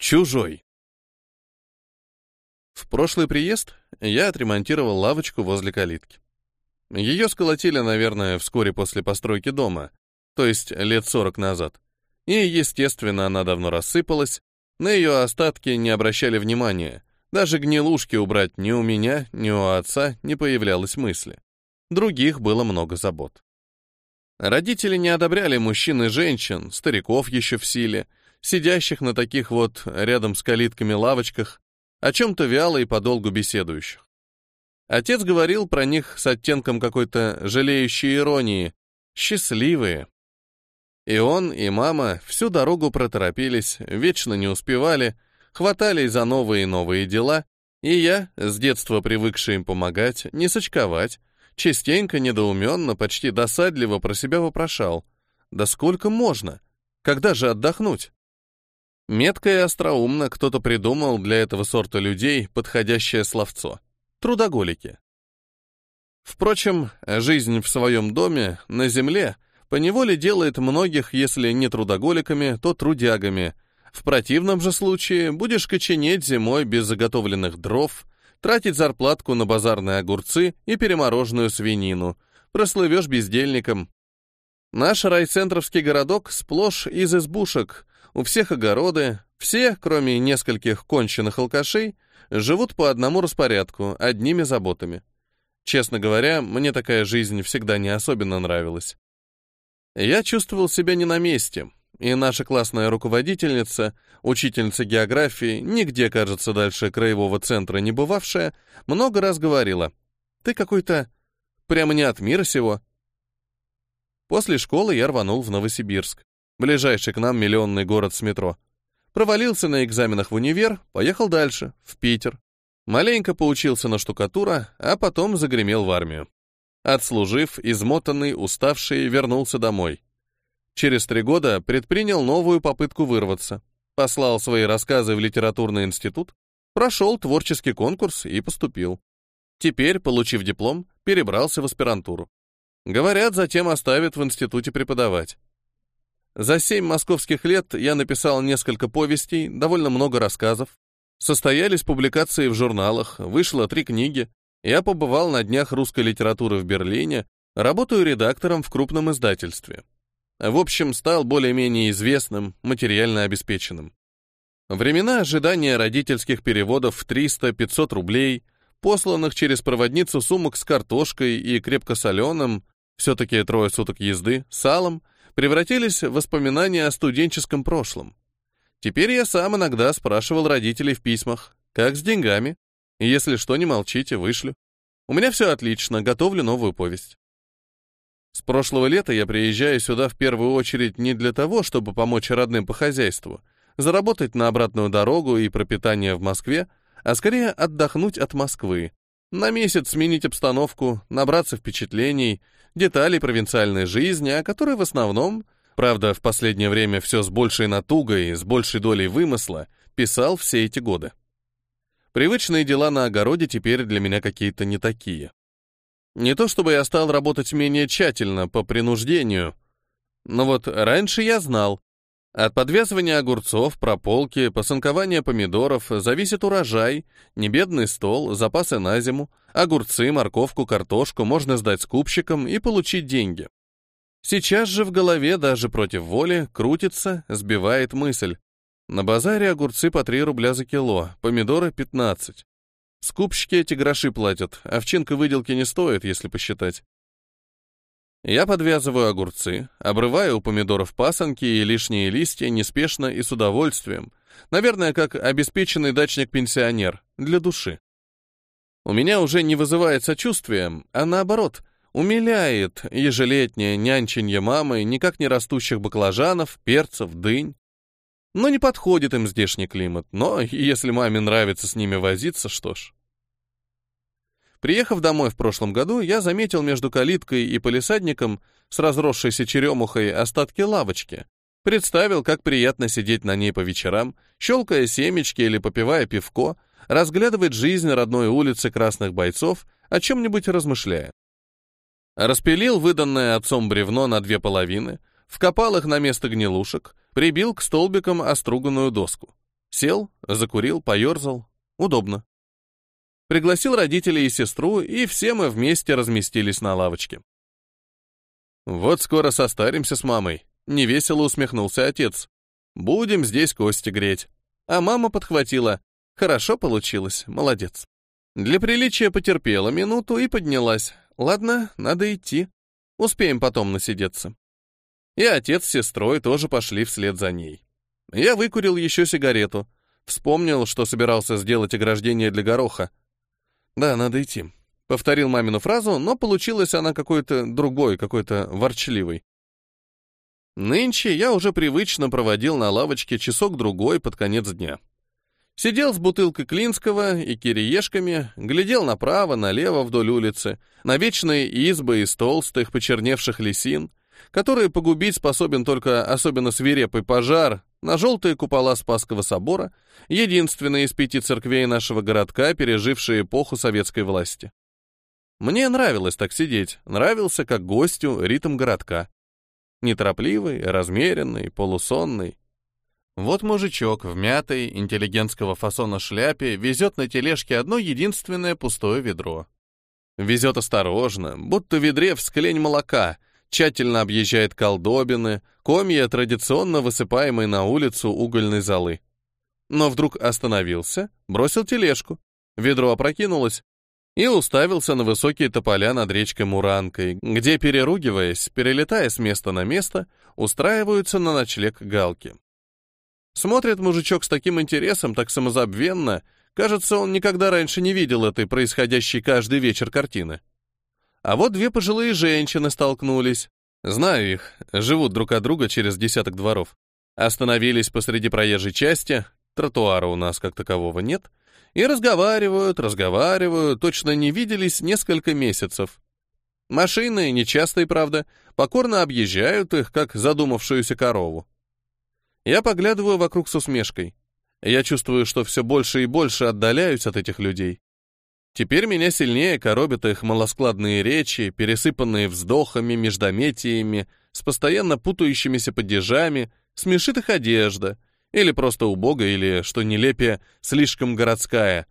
Чужой. В прошлый приезд я отремонтировал лавочку возле калитки. Ее сколотили, наверное, вскоре после постройки дома, то есть лет сорок назад. И, естественно, она давно рассыпалась, на ее остатки не обращали внимания. Даже гнилушки убрать ни у меня, ни у отца не появлялось мысли. Других было много забот. Родители не одобряли мужчин и женщин, стариков еще в силе, сидящих на таких вот рядом с калитками лавочках, о чем-то вяло и подолгу беседующих. Отец говорил про них с оттенком какой-то жалеющей иронии. Счастливые. И он, и мама всю дорогу проторопились, вечно не успевали, хватались за новые и новые дела, и я, с детства привыкший им помогать, не сочковать, частенько, недоуменно, почти досадливо про себя вопрошал. Да сколько можно? Когда же отдохнуть? Метко и остроумно кто-то придумал для этого сорта людей подходящее словцо. Трудоголики. Впрочем, жизнь в своем доме, на земле, поневоле делает многих, если не трудоголиками, то трудягами. В противном же случае будешь коченеть зимой без заготовленных дров, тратить зарплатку на базарные огурцы и перемороженную свинину, прослывешь бездельником. Наш райцентровский городок сплошь из избушек, у всех огороды, все, кроме нескольких конченых алкашей, живут по одному распорядку, одними заботами. Честно говоря, мне такая жизнь всегда не особенно нравилась. Я чувствовал себя не на месте, и наша классная руководительница, учительница географии, нигде, кажется, дальше краевого центра не бывавшая, много раз говорила, «Ты какой-то прямо не от мира сего». После школы я рванул в Новосибирск ближайший к нам миллионный город с метро. Провалился на экзаменах в универ, поехал дальше, в Питер. Маленько поучился на штукатура, а потом загремел в армию. Отслужив, измотанный, уставший, вернулся домой. Через три года предпринял новую попытку вырваться. Послал свои рассказы в литературный институт, прошел творческий конкурс и поступил. Теперь, получив диплом, перебрался в аспирантуру. Говорят, затем оставят в институте преподавать. За семь московских лет я написал несколько повестей, довольно много рассказов. Состоялись публикации в журналах, вышло три книги. Я побывал на днях русской литературы в Берлине, работаю редактором в крупном издательстве. В общем, стал более-менее известным, материально обеспеченным. Времена ожидания родительских переводов в 300-500 рублей, посланных через проводницу сумок с картошкой и крепкосоленым, все-таки трое суток езды, салом, превратились в воспоминания о студенческом прошлом. Теперь я сам иногда спрашивал родителей в письмах, как с деньгами. Если что, не молчите, вышлю. У меня все отлично, готовлю новую повесть. С прошлого лета я приезжаю сюда в первую очередь не для того, чтобы помочь родным по хозяйству, заработать на обратную дорогу и пропитание в Москве, а скорее отдохнуть от Москвы, на месяц сменить обстановку, набраться впечатлений, деталей провинциальной жизни, о которой в основном, правда, в последнее время все с большей натугой, с большей долей вымысла, писал все эти годы. Привычные дела на огороде теперь для меня какие-то не такие. Не то чтобы я стал работать менее тщательно, по принуждению, но вот раньше я знал, от подвязывания огурцов, прополки, посынкования помидоров зависит урожай, небедный стол, запасы на зиму, огурцы, морковку, картошку можно сдать скупщикам и получить деньги. Сейчас же в голове даже против воли крутится, сбивает мысль. На базаре огурцы по 3 рубля за кило, помидоры 15. Скупщики эти гроши платят, овчинка выделки не стоит, если посчитать. Я подвязываю огурцы, обрываю у помидоров пасынки и лишние листья неспешно и с удовольствием, наверное, как обеспеченный дачник-пенсионер, для души. У меня уже не вызывает сочувствия, а наоборот, умиляет ежелетнее нянченье мамы никак не растущих баклажанов, перцев, дынь. Но не подходит им здешний климат, но если маме нравится с ними возиться, что ж. Приехав домой в прошлом году, я заметил между калиткой и полисадником с разросшейся черемухой остатки лавочки. Представил, как приятно сидеть на ней по вечерам, щелкая семечки или попивая пивко, разглядывать жизнь родной улицы красных бойцов, о чем-нибудь размышляя. Распилил выданное отцом бревно на две половины, вкопал их на место гнилушек, прибил к столбикам оструганную доску. Сел, закурил, поерзал. Удобно. Пригласил родителей и сестру, и все мы вместе разместились на лавочке. «Вот скоро состаримся с мамой», — невесело усмехнулся отец. «Будем здесь кости греть». А мама подхватила. «Хорошо получилось, молодец». Для приличия потерпела минуту и поднялась. «Ладно, надо идти. Успеем потом насидеться». И отец с сестрой тоже пошли вслед за ней. Я выкурил еще сигарету. Вспомнил, что собирался сделать ограждение для гороха. «Да, надо идти», Повторил мамину фразу, но получилась она какой-то другой, какой-то ворчливой. Нынче я уже привычно проводил на лавочке часок-другой под конец дня. Сидел с бутылкой Клинского и кириешками, глядел направо, налево вдоль улицы, на вечные избы из толстых, почерневших лисин, которые погубить способен только особенно свирепый пожар, на желтые купола Спасского собора, единственные из пяти церквей нашего городка, пережившие эпоху советской власти. Мне нравилось так сидеть, нравился как гостю ритм городка. Неторопливый, размеренный, полусонный. Вот мужичок в мятой, интеллигентского фасона шляпе везет на тележке одно единственное пустое ведро. Везет осторожно, будто ведре всклень молока, тщательно объезжает колдобины, комья традиционно высыпаемой на улицу угольной золы. Но вдруг остановился, бросил тележку. Ведро опрокинулось, и уставился на высокие тополя над речкой Муранкой, где, переругиваясь, перелетая с места на место, устраиваются на ночлег галки. Смотрит мужичок с таким интересом, так самозабвенно, кажется, он никогда раньше не видел этой происходящей каждый вечер картины. А вот две пожилые женщины столкнулись. Знаю их, живут друг от друга через десяток дворов. Остановились посреди проезжей части, тротуара у нас как такового нет, и разговаривают, разговаривают, точно не виделись несколько месяцев. Машины, нечастые, правда, покорно объезжают их, как задумавшуюся корову. Я поглядываю вокруг с усмешкой. Я чувствую, что все больше и больше отдаляюсь от этих людей. Теперь меня сильнее коробят их малоскладные речи, пересыпанные вздохами, междометиями, с постоянно путающимися падежами, смешит их одежда — или просто убогая, или, что нелепее, слишком городская.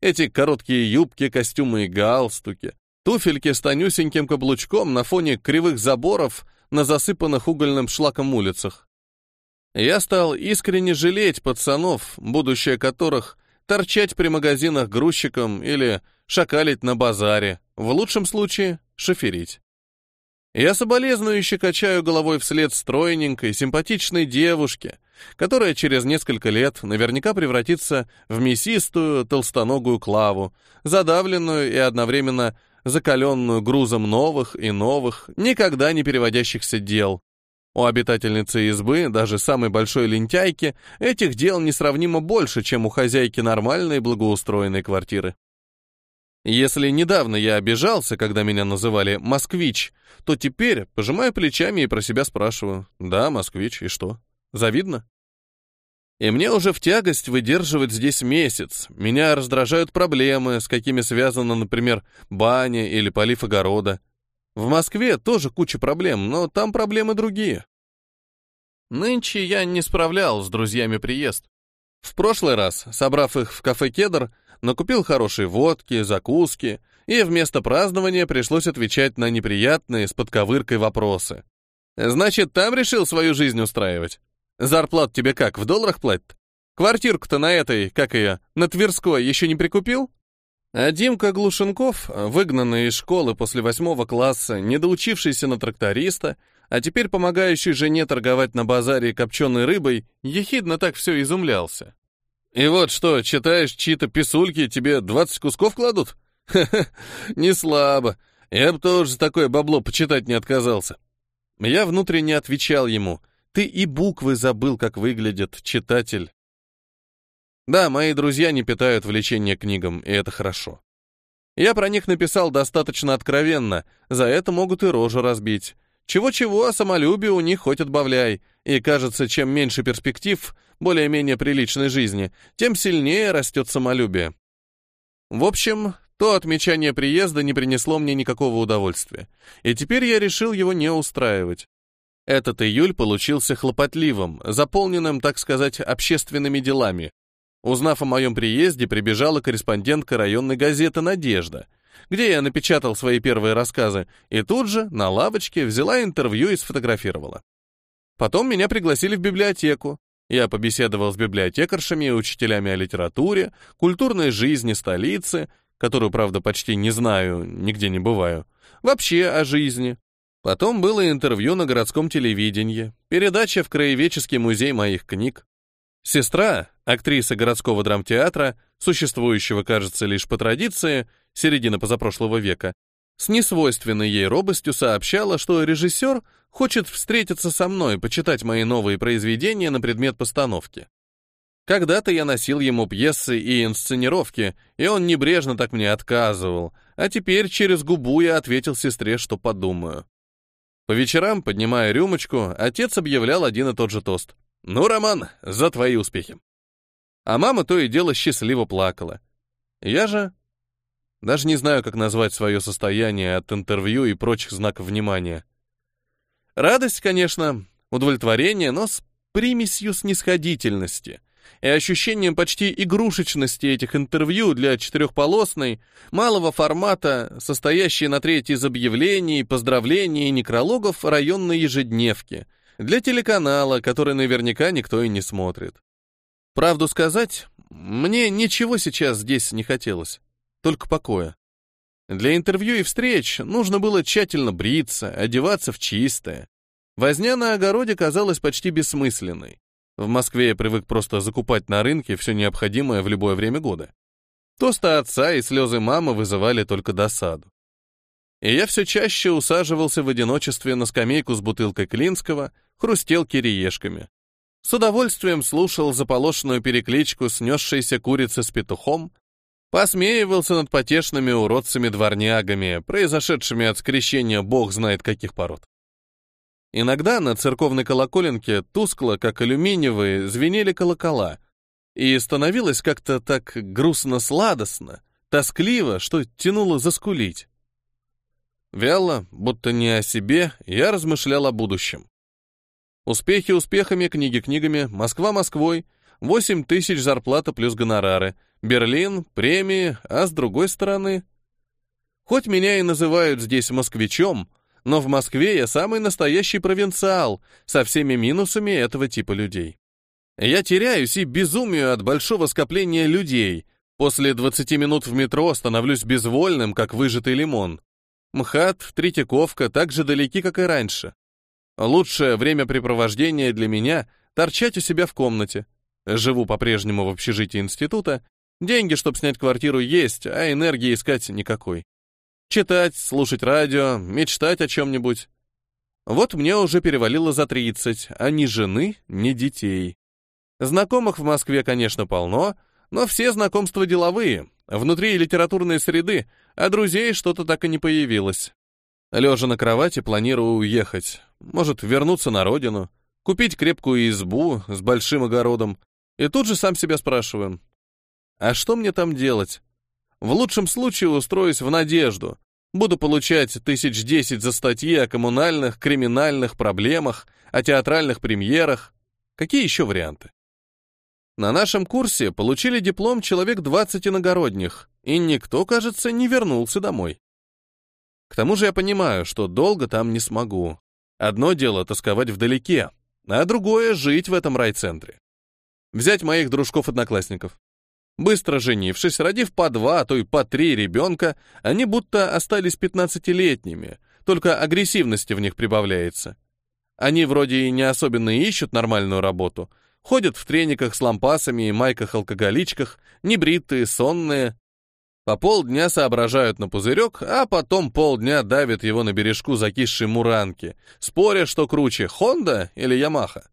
Эти короткие юбки, костюмы и галстуки, туфельки с тонюсеньким каблучком на фоне кривых заборов на засыпанных угольным шлаком улицах. Я стал искренне жалеть пацанов, будущее которых торчать при магазинах грузчиком или шакалить на базаре, в лучшем случае шоферить. Я соболезнующе качаю головой вслед стройненькой, симпатичной девушке, которая через несколько лет наверняка превратится в мясистую, толстоногую клаву, задавленную и одновременно закаленную грузом новых и новых, никогда не переводящихся дел. У обитательницы избы, даже самой большой лентяйки, этих дел несравнимо больше, чем у хозяйки нормальной благоустроенной квартиры. Если недавно я обижался, когда меня называли «москвич», то теперь пожимаю плечами и про себя спрашиваю «Да, москвич, и что?» Завидно? И мне уже в тягость выдерживать здесь месяц. Меня раздражают проблемы, с какими связана, например, баня или полив огорода. В Москве тоже куча проблем, но там проблемы другие. Нынче я не справлял с друзьями приезд. В прошлый раз, собрав их в кафе «Кедр», накупил хорошей водки, закуски, и вместо празднования пришлось отвечать на неприятные с подковыркой вопросы. «Значит, там решил свою жизнь устраивать?» Зарплат тебе как, в долларах платят? Квартирку-то на этой, как ее, на Тверской еще не прикупил? А Димка Глушенков, выгнанный из школы после восьмого класса, недоучившийся на тракториста, а теперь помогающий жене торговать на базаре копченой рыбой, ехидно так все изумлялся. «И вот что, читаешь чьи-то писульки, тебе двадцать кусков кладут? Ха-ха, не слабо. Я бы тоже за такое бабло почитать не отказался». Я внутренне отвечал ему — ты и буквы забыл, как выглядит читатель. Да, мои друзья не питают влечения книгам, и это хорошо. Я про них написал достаточно откровенно, за это могут и рожу разбить. Чего-чего, а самолюбие у них хоть отбавляй, и кажется, чем меньше перспектив, более-менее приличной жизни, тем сильнее растет самолюбие. В общем, то отмечание приезда не принесло мне никакого удовольствия, и теперь я решил его не устраивать. Этот июль получился хлопотливым, заполненным, так сказать, общественными делами. Узнав о моем приезде, прибежала корреспондентка районной газеты «Надежда», где я напечатал свои первые рассказы, и тут же на лавочке взяла интервью и сфотографировала. Потом меня пригласили в библиотеку. Я побеседовал с библиотекаршами и учителями о литературе, культурной жизни столицы, которую, правда, почти не знаю, нигде не бываю, вообще о жизни. Потом было интервью на городском телевидении, передача в Краеведческий музей моих книг. Сестра, актриса городского драмтеатра, существующего, кажется, лишь по традиции, середины позапрошлого века, с несвойственной ей робостью сообщала, что режиссер хочет встретиться со мной, почитать мои новые произведения на предмет постановки. Когда-то я носил ему пьесы и инсценировки, и он небрежно так мне отказывал, а теперь через губу я ответил сестре, что подумаю. По вечерам, поднимая рюмочку, отец объявлял один и тот же тост. «Ну, Роман, за твои успехи!» А мама то и дело счастливо плакала. Я же даже не знаю, как назвать свое состояние от интервью и прочих знаков внимания. Радость, конечно, удовлетворение, но с примесью снисходительности и ощущением почти игрушечности этих интервью для четырехполосной, малого формата, состоящей на треть из объявлений, поздравлений и некрологов районной ежедневки, для телеканала, который наверняка никто и не смотрит. Правду сказать, мне ничего сейчас здесь не хотелось, только покоя. Для интервью и встреч нужно было тщательно бриться, одеваться в чистое. Возня на огороде казалась почти бессмысленной. В Москве я привык просто закупать на рынке все необходимое в любое время года. Тосты отца и слезы мамы вызывали только досаду. И я все чаще усаживался в одиночестве на скамейку с бутылкой Клинского, хрустел кириешками. С удовольствием слушал заполошенную перекличку снесшейся курицы с петухом, посмеивался над потешными уродцами-дворнягами, произошедшими от скрещения бог знает каких пород. Иногда на церковной колоколенке тускло, как алюминиевые, звенели колокола, и становилось как-то так грустно-сладостно, тоскливо, что тянуло заскулить. Вяло, будто не о себе, я размышлял о будущем. Успехи успехами, книги книгами, Москва Москвой, 8 тысяч зарплата плюс гонорары, Берлин, премии, а с другой стороны... Хоть меня и называют здесь москвичом, но в Москве я самый настоящий провинциал, со всеми минусами этого типа людей. Я теряюсь и безумию от большого скопления людей. После 20 минут в метро становлюсь безвольным, как выжатый лимон. МХАТ, Третьяковка так же далеки, как и раньше. Лучшее времяпрепровождение для меня — торчать у себя в комнате. Живу по-прежнему в общежитии института. Деньги, чтобы снять квартиру, есть, а энергии искать никакой. Читать, слушать радио, мечтать о чем-нибудь. Вот мне уже перевалило за 30, а ни жены, ни детей. Знакомых в Москве, конечно, полно, но все знакомства деловые, внутри литературной среды, а друзей что-то так и не появилось. Лежа на кровати, планирую уехать. Может, вернуться на родину, купить крепкую избу с большим огородом. И тут же сам себя спрашиваю, а что мне там делать? В лучшем случае устроюсь в надежду. Буду получать тысяч десять за статьи о коммунальных, криминальных проблемах, о театральных премьерах. Какие еще варианты? На нашем курсе получили диплом человек 20 иногородних, и никто, кажется, не вернулся домой. К тому же я понимаю, что долго там не смогу. Одно дело тосковать вдалеке, а другое — жить в этом райцентре. Взять моих дружков-одноклассников. Быстро женившись, родив по два, а то и по три ребенка, они будто остались пятнадцатилетними, только агрессивности в них прибавляется. Они вроде и не особенно ищут нормальную работу, ходят в трениках с лампасами и майках-алкоголичках, небритые, сонные. По полдня соображают на пузырек, а потом полдня давят его на бережку закисшей муранки, споря, что круче, Хонда или Ямаха.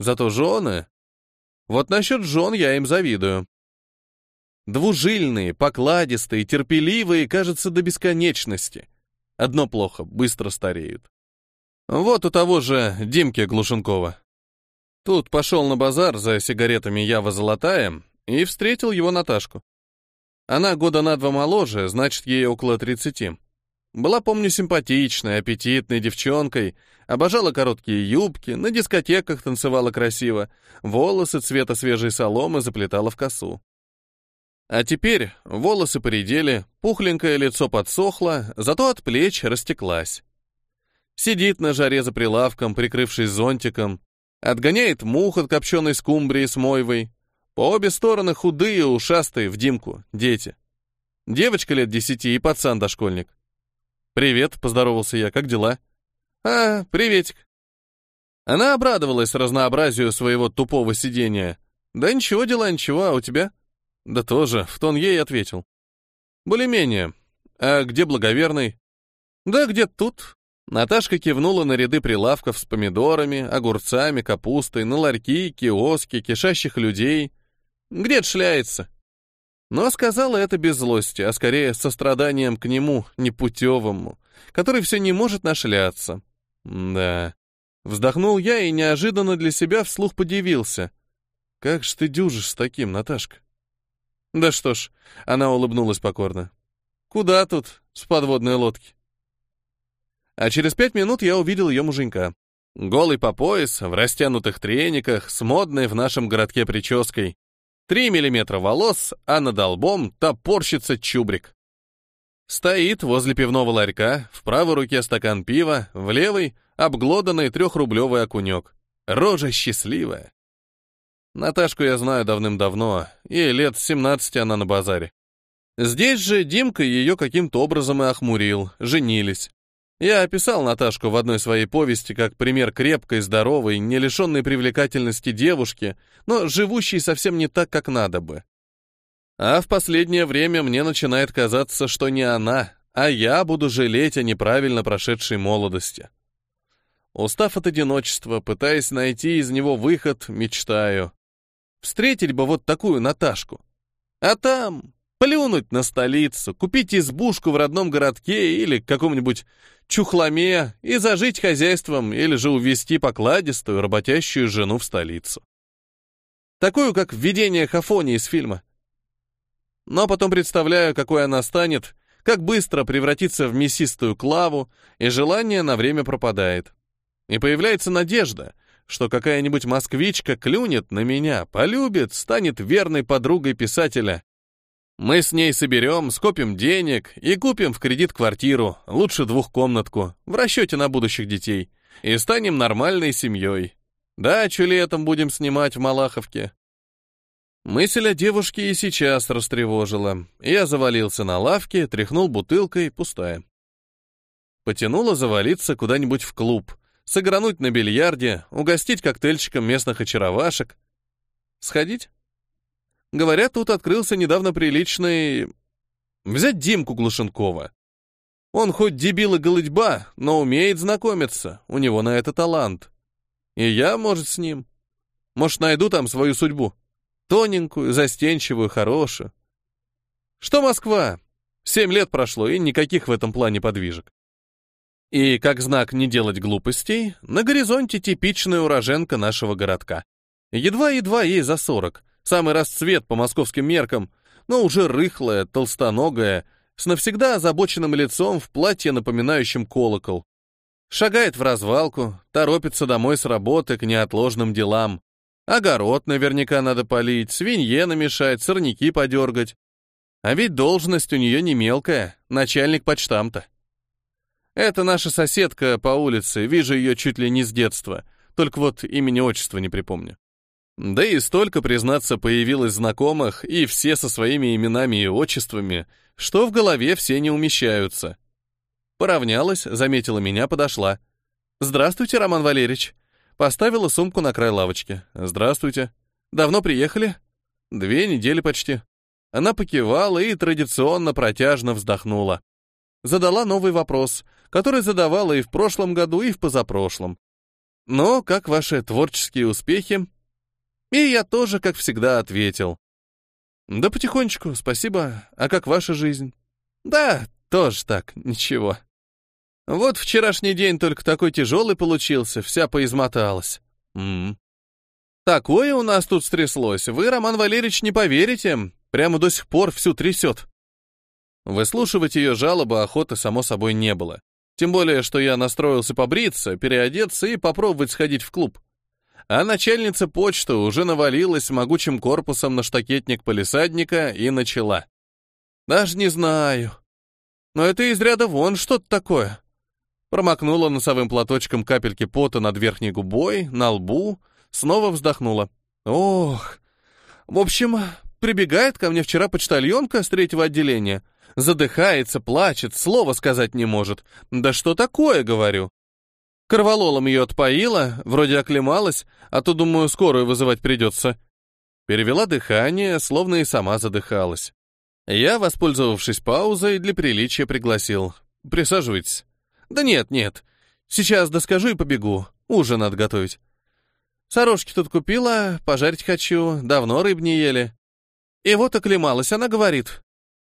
Зато жены... Вот насчет жен я им завидую. Двужильные, покладистые, терпеливые, кажется, до бесконечности. Одно плохо, быстро стареют. Вот у того же Димки Глушенкова. Тут пошел на базар за сигаретами Ява Золотая и встретил его Наташку. Она года на два моложе, значит, ей около тридцати. Была, помню, симпатичной, аппетитной девчонкой, обожала короткие юбки, на дискотеках танцевала красиво, волосы цвета свежей соломы заплетала в косу. А теперь волосы поредели, пухленькое лицо подсохло, зато от плеч растеклась. Сидит на жаре за прилавком, прикрывшись зонтиком, отгоняет мух от копченой скумбрии с мойвой. По обе стороны худые, ушастые, в Димку, дети. Девочка лет десяти и пацан дошкольник. «Привет», — поздоровался я, — «как дела?» «А, приветик». Она обрадовалась разнообразию своего тупого сидения. «Да ничего, дела ничего, а у тебя?» «Да тоже», — в тон ей ответил. «Более-менее. А где благоверный?» «Да где тут». Наташка кивнула на ряды прилавков с помидорами, огурцами, капустой, на ларьки, киоски, кишащих людей. «Где шляется?» Но сказала это без злости, а скорее состраданием к нему, непутевому, который все не может нашляться. Да. Вздохнул я и неожиданно для себя вслух подивился. Как ж ты дюжишь с таким, Наташка? Да что ж, она улыбнулась покорно. Куда тут с подводной лодки? А через пять минут я увидел ее муженька. Голый по пояс, в растянутых трениках, с модной в нашем городке прической. Три миллиметра волос, а над лбом топорщится чубрик. Стоит возле пивного ларька, в правой руке стакан пива, в левой — обглоданный трехрублевый окунек. Рожа счастливая. Наташку я знаю давным-давно, ей лет 17 она на базаре. Здесь же Димка ее каким-то образом и охмурил, женились. Я описал Наташку в одной своей повести как пример крепкой, здоровой, не лишенной привлекательности девушки, но живущей совсем не так, как надо бы. А в последнее время мне начинает казаться, что не она, а я буду жалеть о неправильно прошедшей молодости. Устав от одиночества, пытаясь найти из него выход, мечтаю. Встретить бы вот такую Наташку. А там плюнуть на столицу, купить избушку в родном городке или каком-нибудь чухломе и зажить хозяйством или же увезти покладистую, работящую жену в столицу. Такую, как введение Хафони из фильма. Но потом представляю, какой она станет, как быстро превратится в мясистую клаву, и желание на время пропадает. И появляется надежда, что какая-нибудь москвичка клюнет на меня, полюбит, станет верной подругой писателя, мы с ней соберем, скопим денег и купим в кредит квартиру, лучше двухкомнатку, в расчете на будущих детей, и станем нормальной семьей. Дачу летом будем снимать в Малаховке. Мысль о девушке и сейчас растревожила. Я завалился на лавке, тряхнул бутылкой, пустая. Потянуло завалиться куда-нибудь в клуб, сыгрануть на бильярде, угостить коктейльчиком местных очаровашек. Сходить? Говорят, тут открылся недавно приличный... Взять Димку Глушенкова. Он хоть дебил и голытьба, но умеет знакомиться, у него на это талант. И я, может, с ним. Может, найду там свою судьбу. Тоненькую, застенчивую, хорошую. Что Москва? Семь лет прошло, и никаких в этом плане подвижек. И, как знак не делать глупостей, на горизонте типичная уроженка нашего городка. Едва-едва ей за сорок, Самый расцвет по московским меркам, но уже рыхлая, толстоногая, с навсегда озабоченным лицом в платье, напоминающем колокол. Шагает в развалку, торопится домой с работы к неотложным делам. Огород наверняка надо полить, свинье намешать, сорняки подергать. А ведь должность у нее не мелкая, начальник почтамта. Это наша соседка по улице, вижу ее чуть ли не с детства, только вот имени-отчества не припомню. Да и столько, признаться, появилось знакомых, и все со своими именами и отчествами, что в голове все не умещаются. Поравнялась, заметила меня, подошла. «Здравствуйте, Роман Валерьевич». Поставила сумку на край лавочки. «Здравствуйте. Давно приехали?» «Две недели почти». Она покивала и традиционно протяжно вздохнула. Задала новый вопрос, который задавала и в прошлом году, и в позапрошлом. «Но как ваши творческие успехи?» И я тоже, как всегда, ответил. Да потихонечку, спасибо. А как ваша жизнь? Да, тоже так, ничего. Вот вчерашний день только такой тяжелый получился, вся поизмоталась. М -м. Такое у нас тут стряслось, вы, Роман Валерьевич, не поверите, прямо до сих пор всю трясет. Выслушивать ее жалобы охоты, само собой, не было. Тем более, что я настроился побриться, переодеться и попробовать сходить в клуб. А начальница почты уже навалилась могучим корпусом на штакетник полисадника и начала. «Даже не знаю. Но это из ряда вон что-то такое». Промокнула носовым платочком капельки пота над верхней губой, на лбу, снова вздохнула. «Ох, в общем, прибегает ко мне вчера почтальонка с третьего отделения, задыхается, плачет, слова сказать не может. Да что такое, говорю? Корвалолом ее отпоила, вроде оклемалась, а то, думаю, скорую вызывать придется. Перевела дыхание, словно и сама задыхалась. Я, воспользовавшись паузой, для приличия пригласил. «Присаживайтесь». «Да нет, нет. Сейчас доскажу и побегу. Ужин надо готовить. Сорожки тут купила, пожарить хочу, давно рыб не ели. И вот оклемалась, она говорит.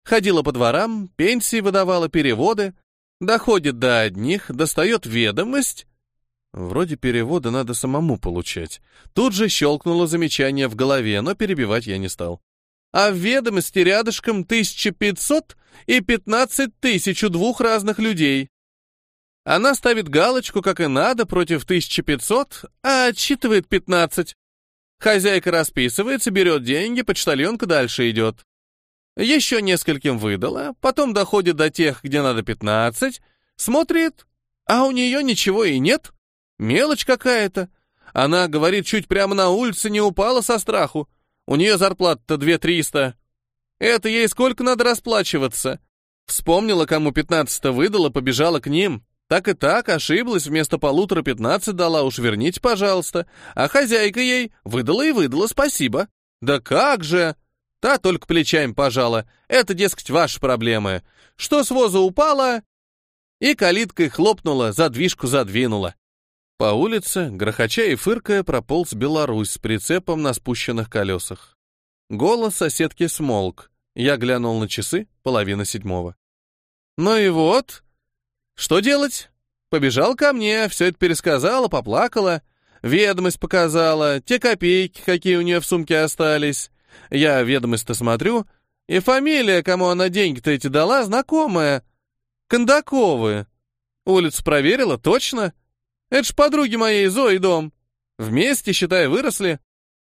Ходила по дворам, пенсии выдавала, переводы. Доходит до одних, достает ведомость. Вроде перевода надо самому получать. Тут же щелкнуло замечание в голове, но перебивать я не стал. А в ведомости рядышком 1500 и 15 тысяч у двух разных людей. Она ставит галочку, как и надо, против 1500, а отсчитывает 15. Хозяйка расписывается, берет деньги, почтальонка дальше идет. Еще нескольким выдала, потом доходит до тех, где надо 15, смотрит, а у нее ничего и нет. Мелочь какая-то. Она, говорит, чуть прямо на улице не упала со страху. У нее зарплата-то 2-300. Это ей сколько надо расплачиваться? Вспомнила, кому 15 выдала, побежала к ним. Так и так, ошиблась, вместо полутора пятнадцать дала, уж верните, пожалуйста. А хозяйка ей выдала и выдала, спасибо. Да как же! Та только плечами пожала. Это, дескать, ваши проблемы. Что с воза упала? И калиткой хлопнула, задвижку задвинула. По улице, грохоча и фыркая, прополз Беларусь с прицепом на спущенных колесах. Голос соседки смолк. Я глянул на часы, половина седьмого. Ну и вот, что делать? Побежал ко мне, все это пересказала, поплакала, ведомость показала, те копейки, какие у нее в сумке остались. Я ведомость-то смотрю, и фамилия, кому она деньги-то эти дала, знакомая. Кондаковы. Улицу проверила, точно. Это ж подруги моей Зои дом. Вместе, считай, выросли.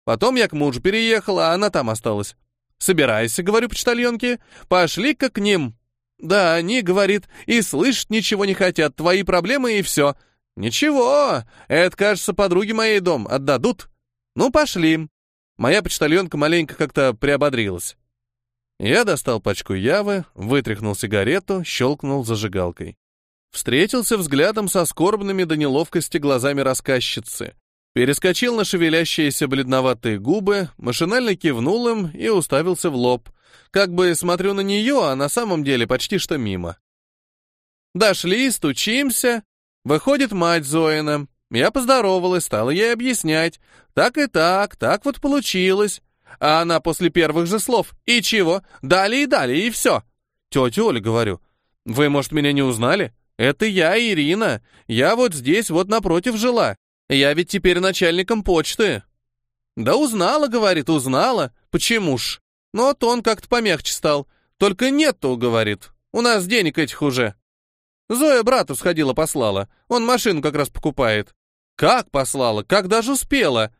Потом я к мужу переехала, а она там осталась. Собирайся, говорю почтальонке, пошли-ка к ним. Да, они, говорит, и слышать ничего не хотят, твои проблемы и все. Ничего, это, кажется, подруги моей дом отдадут. Ну, пошли. Моя почтальонка маленько как-то приободрилась. Я достал пачку явы, вытряхнул сигарету, щелкнул зажигалкой. Встретился взглядом со скорбными до неловкости глазами рассказчицы. Перескочил на шевелящиеся бледноватые губы, машинально кивнул им и уставился в лоб, как бы смотрю на нее, а на самом деле почти что мимо. Дошли, стучимся. Выходит мать Зоина. Я поздоровалась, стала ей объяснять. Так и так, так вот получилось. А она после первых же слов. И чего? Далее и далее, и все. Тетя Оля, говорю, вы, может, меня не узнали? Это я, Ирина. Я вот здесь, вот напротив жила. Я ведь теперь начальником почты. Да узнала, говорит, узнала. Почему ж? Но вот он как-то помягче стал. Только нету, говорит. У нас денег этих уже. Зоя брату сходила послала. Он машину как раз покупает. Как послала? Как даже успела?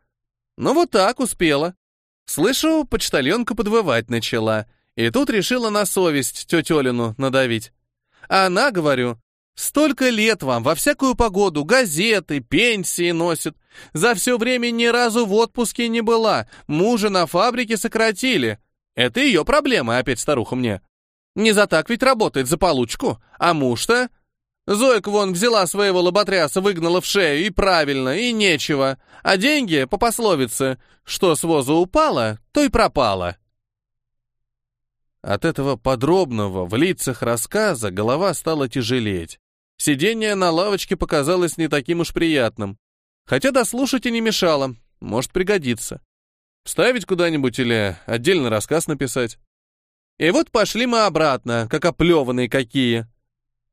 Ну вот так успела. Слышу, почтальонка подвывать начала. И тут решила на совесть тетю Олину надавить. А она, говорю, столько лет вам во всякую погоду газеты, пенсии носит. За все время ни разу в отпуске не была. Мужа на фабрике сократили. Это ее проблема, опять старуха мне. Не за так ведь работает, за получку. А муж-то? Зойка вон взяла своего лоботряса, выгнала в шею, и правильно, и нечего. А деньги, по пословице, что с воза упало, то и пропало. От этого подробного в лицах рассказа голова стала тяжелеть. Сидение на лавочке показалось не таким уж приятным. Хотя дослушать и не мешало, может пригодиться. Вставить куда-нибудь или отдельный рассказ написать. И вот пошли мы обратно, как оплеванные какие.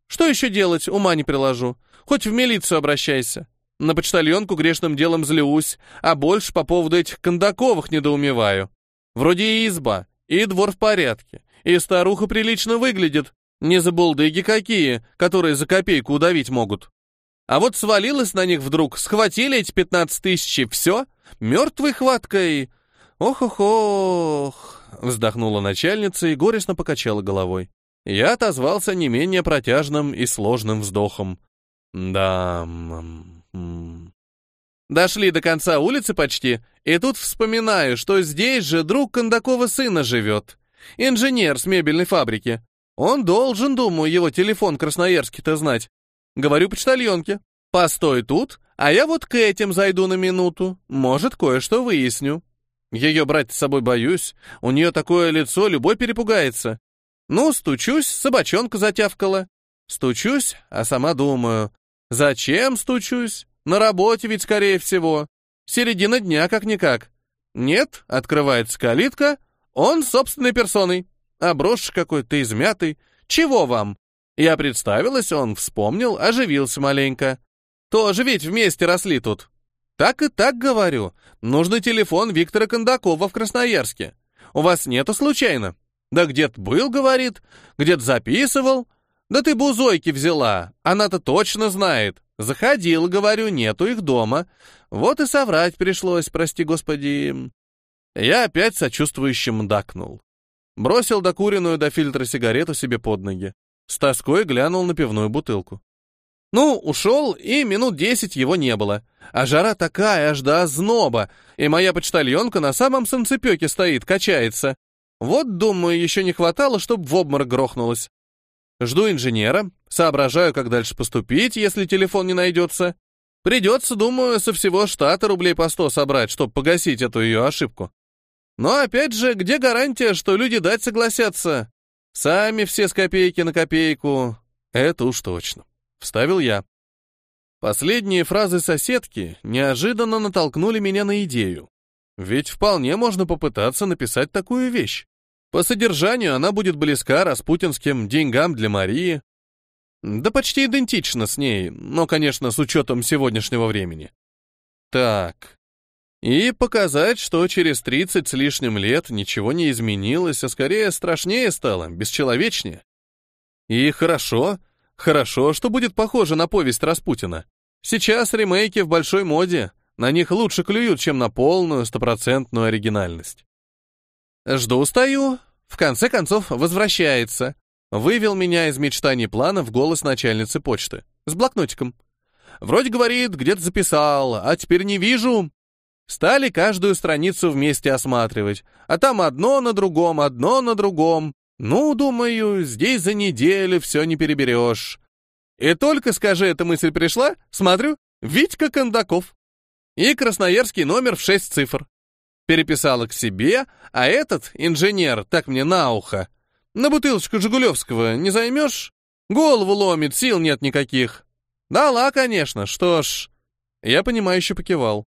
Что еще делать, ума не приложу. Хоть в милицию обращайся. На почтальонку грешным делом злюсь, а больше по поводу этих кондаковых недоумеваю. Вроде и изба, и двор в порядке, И старуха прилично выглядит. Не забулдыги какие, которые за копейку удавить могут. А вот свалилась на них вдруг, схватили эти пятнадцать тысяч, и все, мертвой хваткой. Ох-ох-ох, вздохнула начальница и горестно покачала головой. Я отозвался не менее протяжным и сложным вздохом. Да... Дошли до конца улицы почти, и тут вспоминаю, что здесь же друг Кондакова сына живет. Инженер с мебельной фабрики. Он должен, думаю, его телефон красноярский-то знать. Говорю почтальонке. Постой тут, а я вот к этим зайду на минуту. Может, кое-что выясню. Ее брать с собой боюсь. У нее такое лицо, любой перепугается. Ну, стучусь, собачонка затявкала. Стучусь, а сама думаю. Зачем стучусь? На работе ведь, скорее всего. Середина дня, как-никак. Нет, открывается калитка, он собственной персоной. А брошь какой-то измятый. Чего вам? Я представилась, он вспомнил, оживился маленько. Тоже ведь вместе росли тут. Так и так говорю. Нужный телефон Виктора Кондакова в Красноярске. У вас нету случайно? Да где-то был, говорит, где-то записывал. Да ты бузойки взяла, она-то точно знает. Заходил, говорю, нету их дома. Вот и соврать пришлось, прости господи. Я опять сочувствующим дакнул. Бросил докуренную до фильтра сигарету себе под ноги. С тоской глянул на пивную бутылку. Ну, ушел, и минут десять его не было. А жара такая, аж до озноба, и моя почтальонка на самом санцепёке стоит, качается. Вот, думаю, еще не хватало, чтобы в обморок грохнулась. Жду инженера, соображаю, как дальше поступить, если телефон не найдется. Придется, думаю, со всего штата рублей по сто собрать, чтобы погасить эту ее ошибку. Но опять же, где гарантия, что люди дать согласятся? Сами все с копейки на копейку. Это уж точно. Вставил я. Последние фразы соседки неожиданно натолкнули меня на идею. Ведь вполне можно попытаться написать такую вещь. По содержанию она будет близка распутинским деньгам для Марии. Да почти идентично с ней, но, конечно, с учетом сегодняшнего времени. Так, и показать, что через 30 с лишним лет ничего не изменилось, а скорее страшнее стало, бесчеловечнее. И хорошо, хорошо, что будет похоже на повесть Распутина. Сейчас ремейки в большой моде, на них лучше клюют, чем на полную стопроцентную оригинальность. Жду, стою, в конце концов возвращается. Вывел меня из мечтаний плана в голос начальницы почты. С блокнотиком. Вроде говорит, где-то записал, а теперь не вижу. Стали каждую страницу вместе осматривать, а там одно на другом, одно на другом. Ну, думаю, здесь за неделю все не переберешь. И только, скажи, эта мысль пришла, смотрю, Витька Кондаков. И красноярский номер в шесть цифр. Переписала к себе, а этот, инженер, так мне на ухо. На бутылочку Жигулевского не займешь? Голову ломит, сил нет никаких. Дала, конечно, что ж. Я понимающе покивал.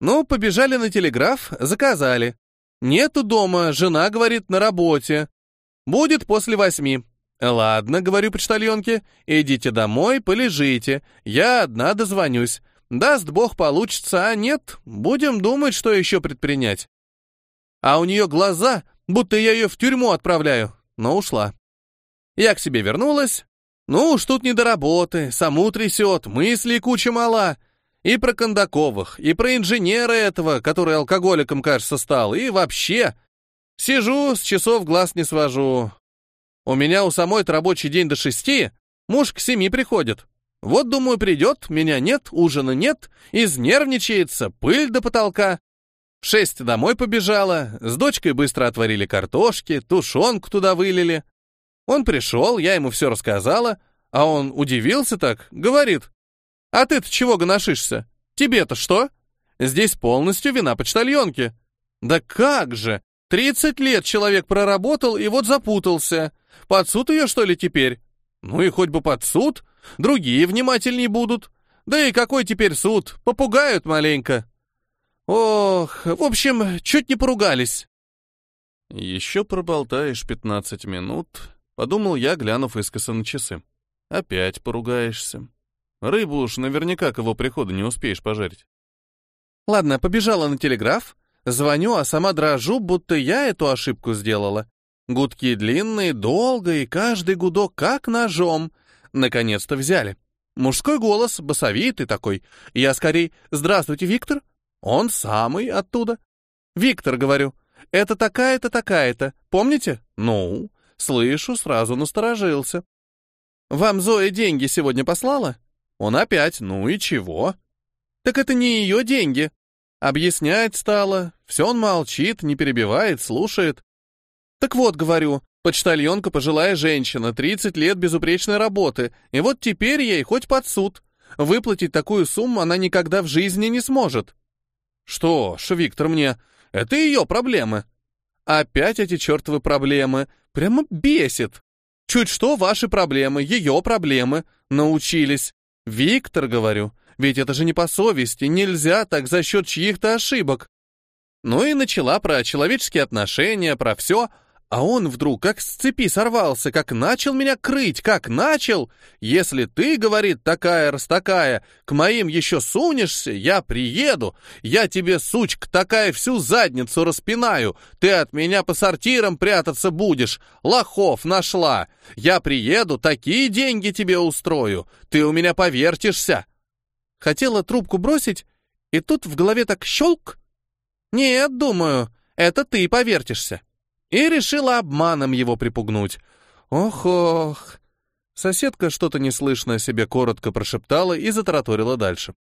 Ну, побежали на телеграф, заказали. Нету дома, жена говорит, на работе. Будет после восьми. Ладно, говорю почтальонке, идите домой, полежите. Я одна дозвонюсь. Даст бог получится, а нет, будем думать, что еще предпринять. А у нее глаза, будто я ее в тюрьму отправляю, но ушла. Я к себе вернулась. Ну уж тут не до работы, саму трясет, мыслей куча мала. И про Кондаковых, и про инженера этого, который алкоголиком, кажется, стал, и вообще. Сижу, с часов глаз не свожу. У меня у самой рабочий день до шести, муж к семи приходит. Вот, думаю, придет, меня нет, ужина нет, изнервничается, пыль до потолка. В шесть домой побежала, с дочкой быстро отварили картошки, тушенку туда вылили. Он пришел, я ему все рассказала, а он удивился так, говорит, а ты-то чего гоношишься? Тебе-то что? Здесь полностью вина почтальонки. Да как же! Тридцать лет человек проработал и вот запутался. Под суд ее, что ли, теперь? Ну и хоть бы под суд, другие внимательней будут. Да и какой теперь суд? Попугают маленько. Ох, в общем, чуть не поругались. Еще проболтаешь пятнадцать минут, подумал я, глянув искоса на часы. Опять поругаешься. Рыбу уж наверняка к его приходу не успеешь пожарить. Ладно, побежала на телеграф, звоню, а сама дрожу, будто я эту ошибку сделала. Гудки длинные, долго, и каждый гудок как ножом. Наконец-то взяли. Мужской голос, басовитый такой. Я скорей «Здравствуйте, Виктор?» Он самый оттуда. «Виктор», говорю, «это такая-то, такая-то. Помните?» «Ну?» Слышу, сразу насторожился. «Вам Зоя деньги сегодня послала?» Он опять, ну и чего? Так это не ее деньги. Объяснять стало. Все он молчит, не перебивает, слушает. Так вот, говорю, почтальонка пожилая женщина, 30 лет безупречной работы, и вот теперь ей хоть под суд. Выплатить такую сумму она никогда в жизни не сможет. Что ж, Виктор, мне, это ее проблемы. Опять эти чертовы проблемы. Прямо бесит. Чуть что ваши проблемы, ее проблемы. Научились. «Виктор, — говорю, — ведь это же не по совести, нельзя так за счет чьих-то ошибок». Ну и начала про человеческие отношения, про все, а он вдруг как с цепи сорвался, как начал меня крыть, как начал. Если ты, говорит, такая раз такая, к моим еще сунешься, я приеду, я тебе, сучка такая, всю задницу распинаю, ты от меня по сортирам прятаться будешь, лохов нашла. Я приеду, такие деньги тебе устрою, ты у меня повертишься. Хотела трубку бросить, и тут в голове так щелк. Нет, думаю, это ты повертишься и решила обманом его припугнуть. Ох-ох. Соседка что-то неслышно себе коротко прошептала и затараторила дальше.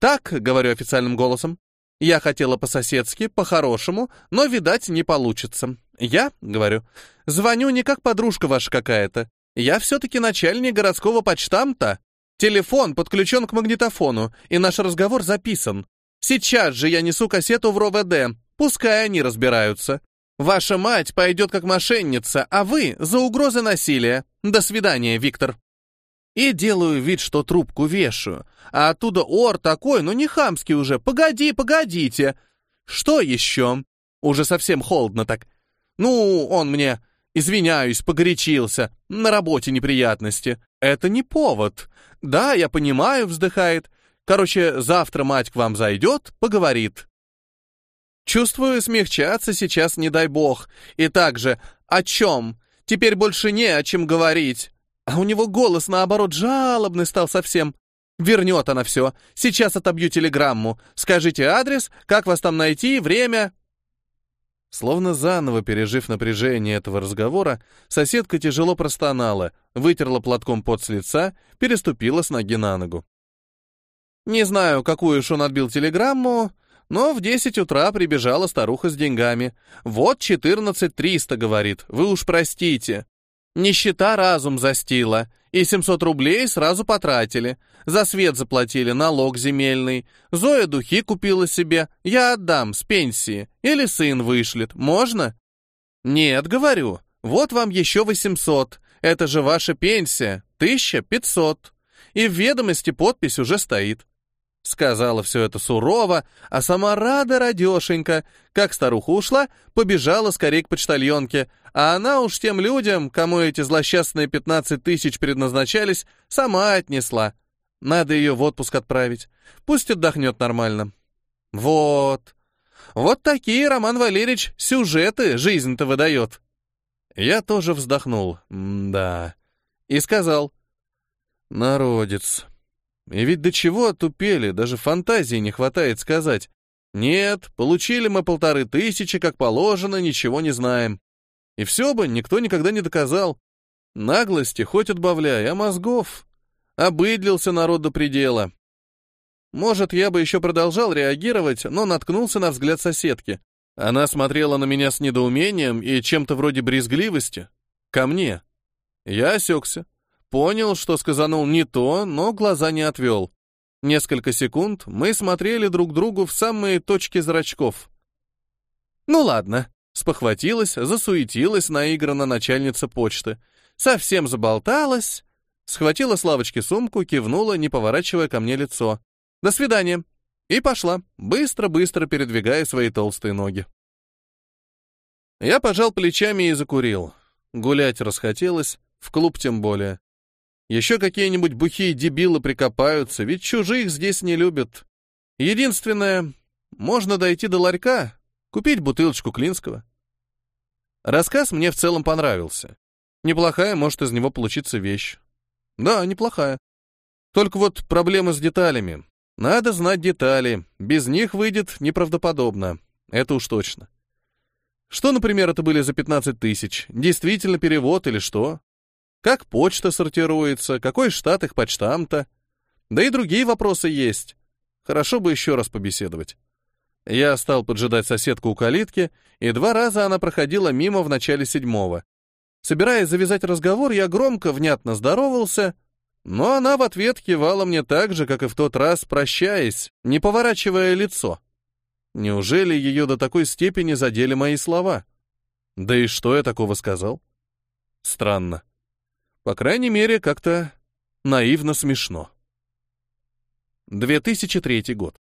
«Так», — говорю официальным голосом, — «я хотела по-соседски, по-хорошему, но, видать, не получится. Я, — говорю, — звоню не как подружка ваша какая-то. Я все-таки начальник городского почтамта. Телефон подключен к магнитофону, и наш разговор записан. Сейчас же я несу кассету в РОВД, пускай они разбираются. Ваша мать пойдет как мошенница, а вы за угрозы насилия. До свидания, Виктор. И делаю вид, что трубку вешаю. А оттуда ор такой, ну не хамский уже. Погоди, погодите. Что еще? Уже совсем холодно так. Ну, он мне, извиняюсь, погорячился. На работе неприятности. Это не повод. Да, я понимаю, вздыхает. Короче, завтра мать к вам зайдет, поговорит. Чувствую, смягчаться сейчас не дай бог. И также, о чем? Теперь больше не о чем говорить. А у него голос, наоборот, жалобный стал совсем. Вернет она все. Сейчас отобью телеграмму. Скажите адрес, как вас там найти, время. Словно заново пережив напряжение этого разговора, соседка тяжело простонала, вытерла платком пот с лица, переступила с ноги на ногу. Не знаю, какую уж он отбил телеграмму, но в 10 утра прибежала старуха с деньгами. «Вот 14 300, — говорит, — вы уж простите. Нищета разум застила, и 700 рублей сразу потратили. За свет заплатили, налог земельный. Зоя духи купила себе, я отдам, с пенсии. Или сын вышлет, можно?» «Нет, — говорю, — вот вам еще 800. Это же ваша пенсия, 1500. И в ведомости подпись уже стоит. Сказала все это сурово, а сама рада радешенька. Как старуха ушла, побежала скорее к почтальонке, а она уж тем людям, кому эти злосчастные 15 тысяч предназначались, сама отнесла. Надо ее в отпуск отправить. Пусть отдохнет нормально. Вот. Вот такие, Роман Валерьевич, сюжеты жизнь-то выдает. Я тоже вздохнул. М да. И сказал. Народец. И ведь до чего отупели, даже фантазии не хватает сказать. Нет, получили мы полторы тысячи, как положено, ничего не знаем. И все бы никто никогда не доказал. Наглости хоть отбавляй, а мозгов. Обыдлился народ до предела. Может, я бы еще продолжал реагировать, но наткнулся на взгляд соседки. Она смотрела на меня с недоумением и чем-то вроде брезгливости. Ко мне. Я осекся. Понял, что сказанул не то, но глаза не отвел. Несколько секунд мы смотрели друг другу в самые точки зрачков. «Ну ладно», — спохватилась, засуетилась наигранно начальница почты. Совсем заболталась. Схватила с лавочки сумку, кивнула, не поворачивая ко мне лицо. «До свидания!» И пошла, быстро-быстро передвигая свои толстые ноги. Я пожал плечами и закурил. Гулять расхотелось, в клуб тем более. Еще какие-нибудь бухие дебилы прикопаются, ведь чужих здесь не любят. Единственное, можно дойти до ларька, купить бутылочку Клинского. Рассказ мне в целом понравился. Неплохая может из него получиться вещь. Да, неплохая. Только вот проблема с деталями. Надо знать детали. Без них выйдет неправдоподобно. Это уж точно. Что, например, это были за 15 тысяч? Действительно перевод или что? Как почта сортируется? Какой штат их почтамта? Да и другие вопросы есть. Хорошо бы еще раз побеседовать. Я стал поджидать соседку у калитки, и два раза она проходила мимо в начале седьмого. Собираясь завязать разговор, я громко, внятно здоровался, но она в ответ кивала мне так же, как и в тот раз, прощаясь, не поворачивая лицо. Неужели ее до такой степени задели мои слова? Да и что я такого сказал? Странно. По крайней мере, как-то наивно смешно. 2003 год.